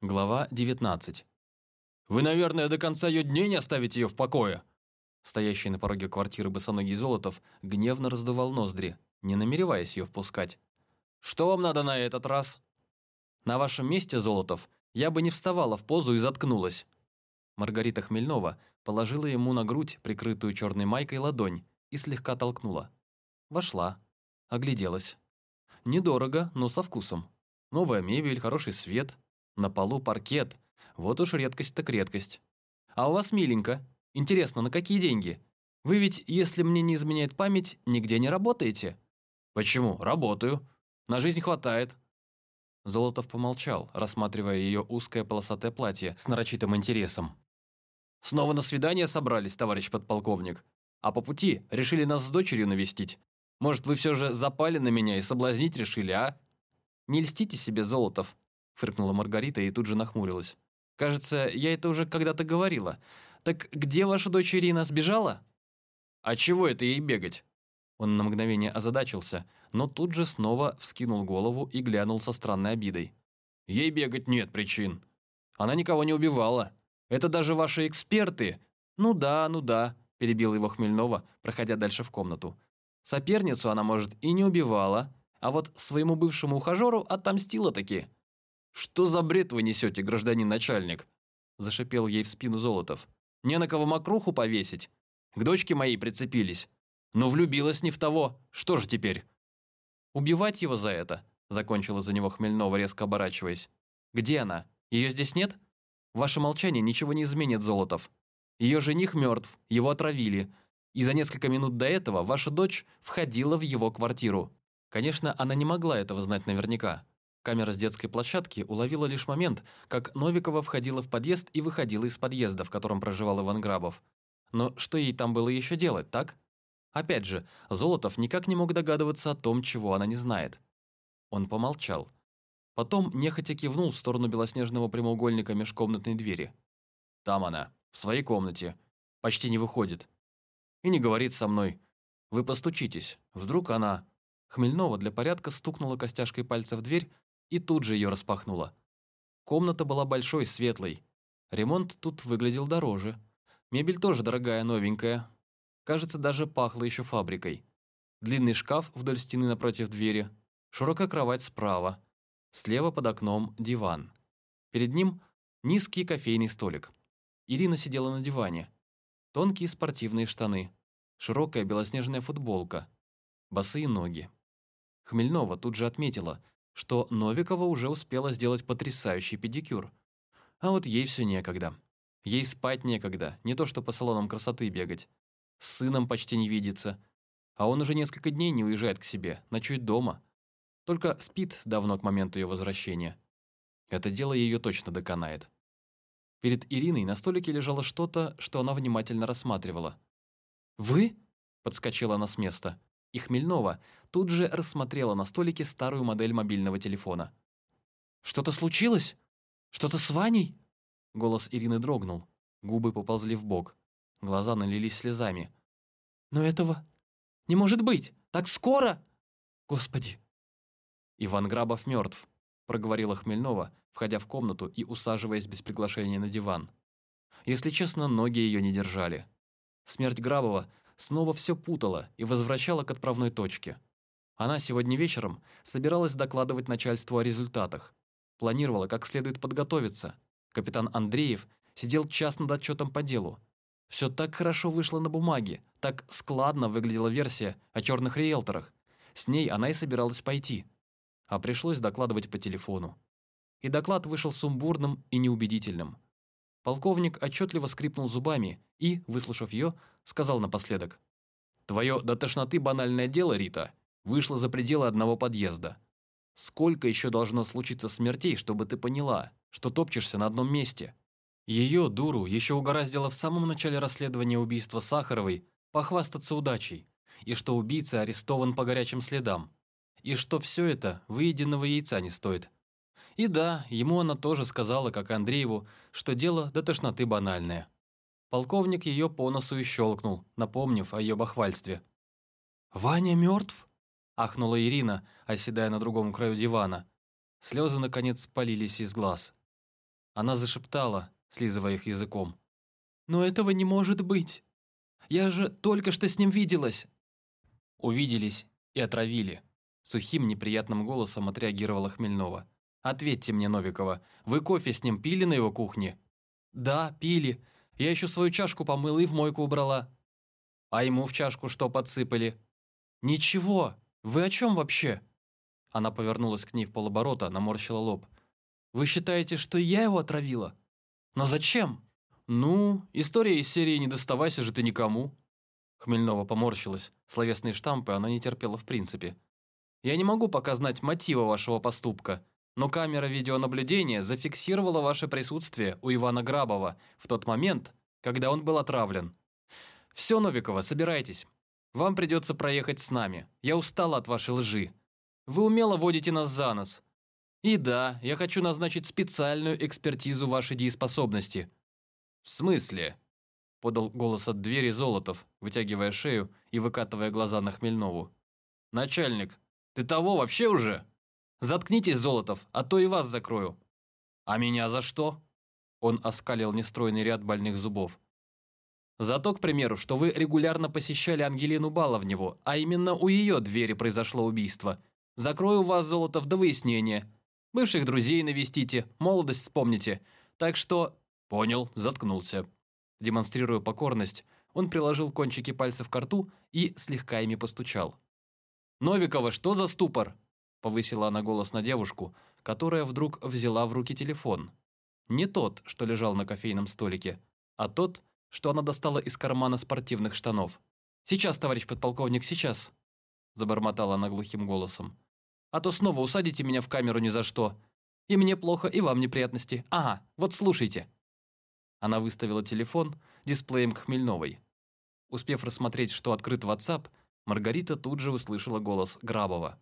Глава 19. «Вы, наверное, до конца ее дней не оставите ее в покое!» Стоящий на пороге квартиры босоногий Золотов гневно раздувал ноздри, не намереваясь ее впускать. «Что вам надо на этот раз?» «На вашем месте, Золотов, я бы не вставала в позу и заткнулась». Маргарита Хмельнова положила ему на грудь, прикрытую черной майкой, ладонь и слегка толкнула. Вошла, огляделась. Недорого, но со вкусом. Новая мебель, хороший свет, на полу паркет. Вот уж редкость так редкость. А у вас миленько. Интересно, на какие деньги? Вы ведь, если мне не изменяет память, нигде не работаете? Почему? Работаю. На жизнь хватает. Золотов помолчал, рассматривая ее узкое полосатое платье с нарочитым интересом. «Снова на свидание собрались, товарищ подполковник? А по пути решили нас с дочерью навестить? Может, вы все же запали на меня и соблазнить решили, а? Не льстите себе, Золотов фыркнула Маргарита и тут же нахмурилась. «Кажется, я это уже когда-то говорила. Так где ваша дочь Ирина, сбежала?» «А чего это ей бегать?» Он на мгновение озадачился, но тут же снова вскинул голову и глянул со странной обидой. «Ей бегать нет причин. Она никого не убивала. Это даже ваши эксперты...» «Ну да, ну да», – перебил его Хмельнова, проходя дальше в комнату. «Соперницу она, может, и не убивала, а вот своему бывшему ухажеру отомстила таки. «Что за бред вы несете, гражданин начальник?» Зашипел ей в спину Золотов. «Не на кого мокруху повесить? К дочке моей прицепились. Но влюбилась не в того. Что же теперь?» «Убивать его за это?» Закончила за него Хмельнова, резко оборачиваясь. «Где она? Ее здесь нет? Ваше молчание ничего не изменит, Золотов. Ее жених мертв, его отравили. И за несколько минут до этого ваша дочь входила в его квартиру. Конечно, она не могла этого знать наверняка. Камера с детской площадки уловила лишь момент, как Новикова входила в подъезд и выходила из подъезда, в котором проживал Иван Грабов. Но что ей там было еще делать, так? Опять же, Золотов никак не мог догадываться о том, чего она не знает. Он помолчал. Потом нехотя кивнул в сторону белоснежного прямоугольника межкомнатной двери. «Там она, в своей комнате. Почти не выходит. И не говорит со мной. Вы постучитесь. Вдруг она...» Хмельнова для порядка стукнула костяшкой пальца в дверь, и тут же ее распахнула. Комната была большой, светлой. Ремонт тут выглядел дороже. Мебель тоже дорогая, новенькая. Кажется, даже пахло еще фабрикой. Длинный шкаф вдоль стены напротив двери, широкая кровать справа, слева под окном диван. Перед ним низкий кофейный столик. Ирина сидела на диване. Тонкие спортивные штаны, широкая белоснежная футболка, босые ноги. Хмельнова тут же отметила, что Новикова уже успела сделать потрясающий педикюр. А вот ей все некогда. Ей спать некогда, не то что по салонам красоты бегать. С сыном почти не видится. А он уже несколько дней не уезжает к себе, ночует дома. Только спит давно к моменту ее возвращения. Это дело ее точно доконает. Перед Ириной на столике лежало что-то, что она внимательно рассматривала. «Вы?» – подскочила она с места и Хмельнова тут же рассмотрела на столике старую модель мобильного телефона. «Что-то случилось? Что-то с Ваней?» Голос Ирины дрогнул, губы поползли в бок, глаза налились слезами. «Но этого не может быть! Так скоро! Господи!» «Иван Грабов мертв», – проговорила Хмельнова, входя в комнату и усаживаясь без приглашения на диван. Если честно, ноги ее не держали. Смерть Грабова снова все путала и возвращала к отправной точке. Она сегодня вечером собиралась докладывать начальству о результатах. Планировала, как следует подготовиться. Капитан Андреев сидел час над отчетом по делу. Все так хорошо вышло на бумаге, так складно выглядела версия о черных риэлторах. С ней она и собиралась пойти. А пришлось докладывать по телефону. И доклад вышел сумбурным и неубедительным. Полковник отчетливо скрипнул зубами и, выслушав ее, сказал напоследок. «Твое до тошноты банальное дело, Рита, вышло за пределы одного подъезда. Сколько еще должно случиться смертей, чтобы ты поняла, что топчешься на одном месте?» Ее, дуру, еще угораздило в самом начале расследования убийства Сахаровой похвастаться удачей, и что убийца арестован по горячим следам, и что все это выеденного яйца не стоит. И да, ему она тоже сказала, как Андрееву, что дело до тошноты банальное. Полковник ее по носу и щелкнул, напомнив о ее бахвальстве. «Ваня мертв?» – ахнула Ирина, оседая на другом краю дивана. Слезы, наконец, полились из глаз. Она зашептала, слизывая их языком. «Но этого не может быть! Я же только что с ним виделась!» Увиделись и отравили. Сухим неприятным голосом отреагировала Хмельнова. «Ответьте мне, Новикова, вы кофе с ним пили на его кухне?» «Да, пили. Я еще свою чашку помыла и в мойку убрала». «А ему в чашку что подсыпали?» «Ничего. Вы о чем вообще?» Она повернулась к ней в полоборота, наморщила лоб. «Вы считаете, что я его отравила? Но зачем?» «Ну, история из серии «Не доставайся же ты никому». Хмельнова поморщилась. Словесные штампы она не терпела в принципе. «Я не могу пока знать мотива вашего поступка, но камера видеонаблюдения зафиксировала ваше присутствие у Ивана Грабова в тот момент, когда он был отравлен. Все, Новикова, собирайтесь. Вам придется проехать с нами. Я устала от вашей лжи. Вы умело водите нас за нос. И да, я хочу назначить специальную экспертизу вашей дееспособности. «В смысле?» – подал голос от двери Золотов, вытягивая шею и выкатывая глаза на Хмельнову. «Начальник, ты того вообще уже? Заткнитесь, Золотов, а то и вас закрою». «А меня за что?» Он оскалил нестройный ряд больных зубов. «За то, к примеру, что вы регулярно посещали Ангелину Баловневу, а именно у ее двери произошло убийство. Закрою вас, Золотов, до выяснения. Бывших друзей навестите, молодость вспомните. Так что «Понял, заткнулся». Демонстрируя покорность, он приложил кончики пальцев к рту и слегка ими постучал. «Новикова, что за ступор?» Повысила она голос на девушку, которая вдруг взяла в руки телефон. Не тот, что лежал на кофейном столике, а тот, что она достала из кармана спортивных штанов. «Сейчас, товарищ подполковник, сейчас!» Забормотала она глухим голосом. «А то снова усадите меня в камеру ни за что. И мне плохо, и вам неприятности. Ага, вот слушайте!» Она выставила телефон дисплеем к Хмельновой. Успев рассмотреть, что открыт WhatsApp, Маргарита тут же услышала голос Грабова.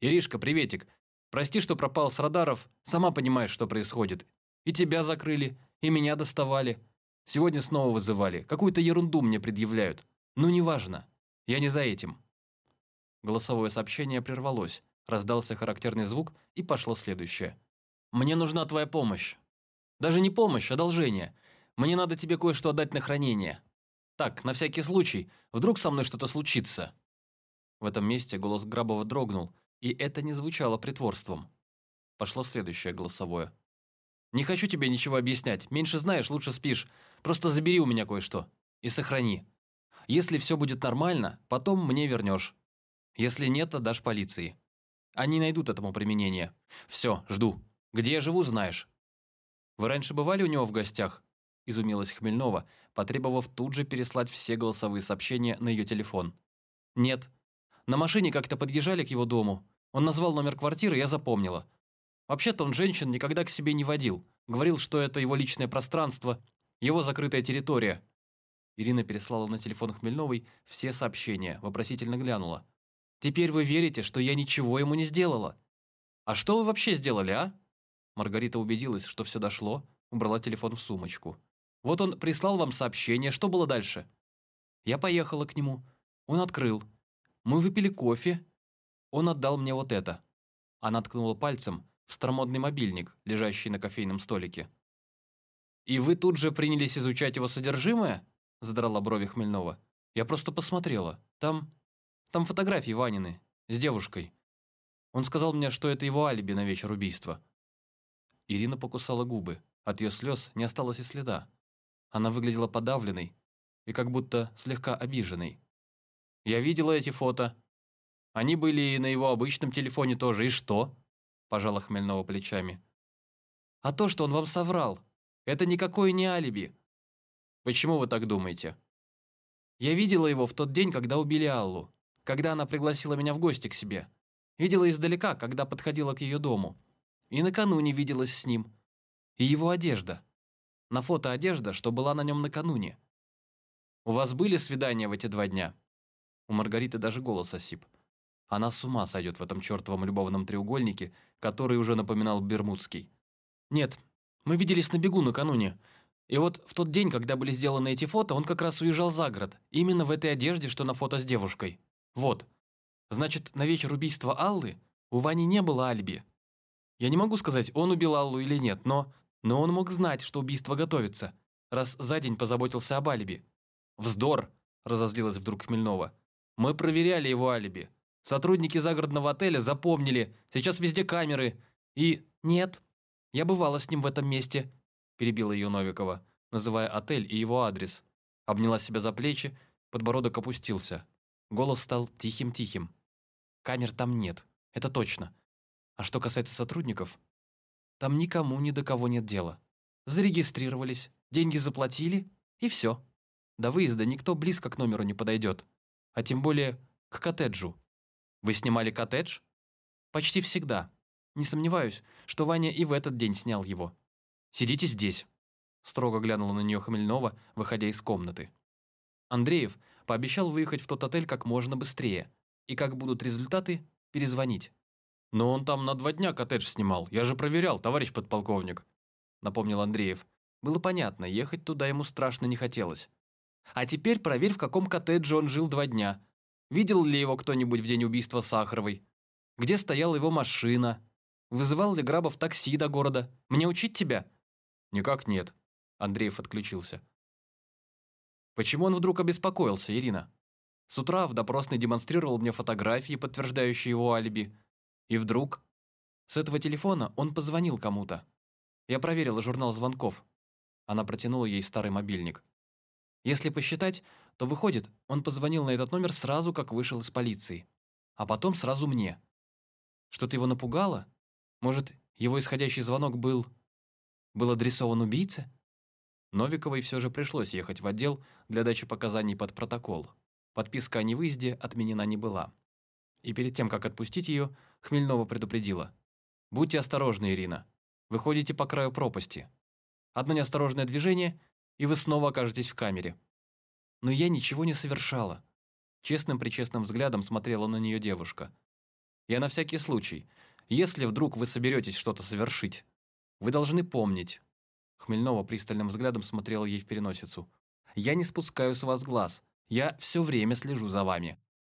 «Иришка, приветик. Прости, что пропал с радаров. Сама понимаешь, что происходит. И тебя закрыли, и меня доставали. Сегодня снова вызывали. Какую-то ерунду мне предъявляют. Ну, неважно. Я не за этим». Голосовое сообщение прервалось. Раздался характерный звук, и пошло следующее. «Мне нужна твоя помощь. Даже не помощь, одолжение. Мне надо тебе кое-что отдать на хранение. Так, на всякий случай, вдруг со мной что-то случится». В этом месте голос Грабова дрогнул, и это не звучало притворством. Пошло следующее голосовое. «Не хочу тебе ничего объяснять. Меньше знаешь, лучше спишь. Просто забери у меня кое-что. И сохрани. Если все будет нормально, потом мне вернешь. Если нет, отдашь полиции. Они найдут этому применение. Все, жду. Где я живу, знаешь. Вы раньше бывали у него в гостях? – изумилась Хмельнова, потребовав тут же переслать все голосовые сообщения на ее телефон. «Нет. На машине как-то подъезжали к его дому. Он назвал номер квартиры, я запомнила. Вообще-то он женщин никогда к себе не водил. Говорил, что это его личное пространство, его закрытая территория». Ирина переслала на телефон Хмельновой все сообщения, вопросительно глянула. «Теперь вы верите, что я ничего ему не сделала? А что вы вообще сделали, а?» Маргарита убедилась, что все дошло, убрала телефон в сумочку. Вот он прислал вам сообщение, что было дальше? Я поехала к нему. Он открыл. Мы выпили кофе. Он отдал мне вот это. Она ткнула пальцем в старомодный мобильник, лежащий на кофейном столике. «И вы тут же принялись изучать его содержимое?» Задрала брови Хмельнова. «Я просто посмотрела. Там... там фотографии Ванины. С девушкой. Он сказал мне, что это его алиби на вечер убийства». Ирина покусала губы. От ее слез не осталось и следа. Она выглядела подавленной и как будто слегка обиженной. «Я видела эти фото. Они были и на его обычном телефоне тоже. И что?» Пожала Хмельнова плечами. «А то, что он вам соврал, это никакое не алиби». «Почему вы так думаете?» «Я видела его в тот день, когда убили Аллу, когда она пригласила меня в гости к себе. Видела издалека, когда подходила к ее дому. И накануне виделась с ним. И его одежда. На фото одежда, что была на нем накануне. У вас были свидания в эти два дня? У Маргариты даже голос осип. Она с ума сойдет в этом чертовом любовном треугольнике, который уже напоминал Бермудский. Нет, мы виделись на бегу накануне. И вот в тот день, когда были сделаны эти фото, он как раз уезжал за город. Именно в этой одежде, что на фото с девушкой. Вот. Значит, на вечер убийства Аллы у Вани не было алиби. Я не могу сказать, он убил Аллу или нет, но Но он мог знать, что убийство готовится, раз за день позаботился об алиби. «Вздор!» – разозлилась вдруг Хмельнова. «Мы проверяли его алиби. Сотрудники загородного отеля запомнили. Сейчас везде камеры. И... Нет. Я бывала с ним в этом месте», – перебила ее Новикова, называя отель и его адрес. Обняла себя за плечи, подбородок опустился. Голос стал тихим-тихим. «Камер там нет, это точно. А что касается сотрудников, там никому ни до кого нет дела. Зарегистрировались, деньги заплатили, и все. До выезда никто близко к номеру не подойдет. А тем более к коттеджу. Вы снимали коттедж? Почти всегда. Не сомневаюсь, что Ваня и в этот день снял его. Сидите здесь. Строго глянула на нее Хмельнова, выходя из комнаты. Андреев пообещал выехать в тот отель как можно быстрее. И как будут результаты, перезвонить. «Но он там на два дня коттедж снимал. Я же проверял, товарищ подполковник», напомнил Андреев. Было понятно, ехать туда ему страшно не хотелось. «А теперь проверь, в каком коттедже он жил два дня. Видел ли его кто-нибудь в день убийства Сахаровой? Где стояла его машина? Вызывал ли Грабов такси до города? Мне учить тебя?» «Никак нет», Андреев отключился. Почему он вдруг обеспокоился, Ирина? С утра в допросной демонстрировал мне фотографии, подтверждающие его алиби. И вдруг... С этого телефона он позвонил кому-то. Я проверила журнал звонков. Она протянула ей старый мобильник. Если посчитать, то выходит, он позвонил на этот номер сразу, как вышел из полиции. А потом сразу мне. Что-то его напугало? Может, его исходящий звонок был... был адресован убийце? Новиковой все же пришлось ехать в отдел для дачи показаний под протокол. Подписка о невыезде отменена не была. И перед тем, как отпустить ее, Хмельнова предупредила. «Будьте осторожны, Ирина. Вы ходите по краю пропасти. Одно неосторожное движение, и вы снова окажетесь в камере». Но я ничего не совершала. Честным-причестным взглядом смотрела на нее девушка. Я на всякий случай, если вдруг вы соберетесь что-то совершить, вы должны помнить. Хмельнова пристальным взглядом смотрела ей в переносицу. «Я не спускаю с вас глаз. Я все время слежу за вами».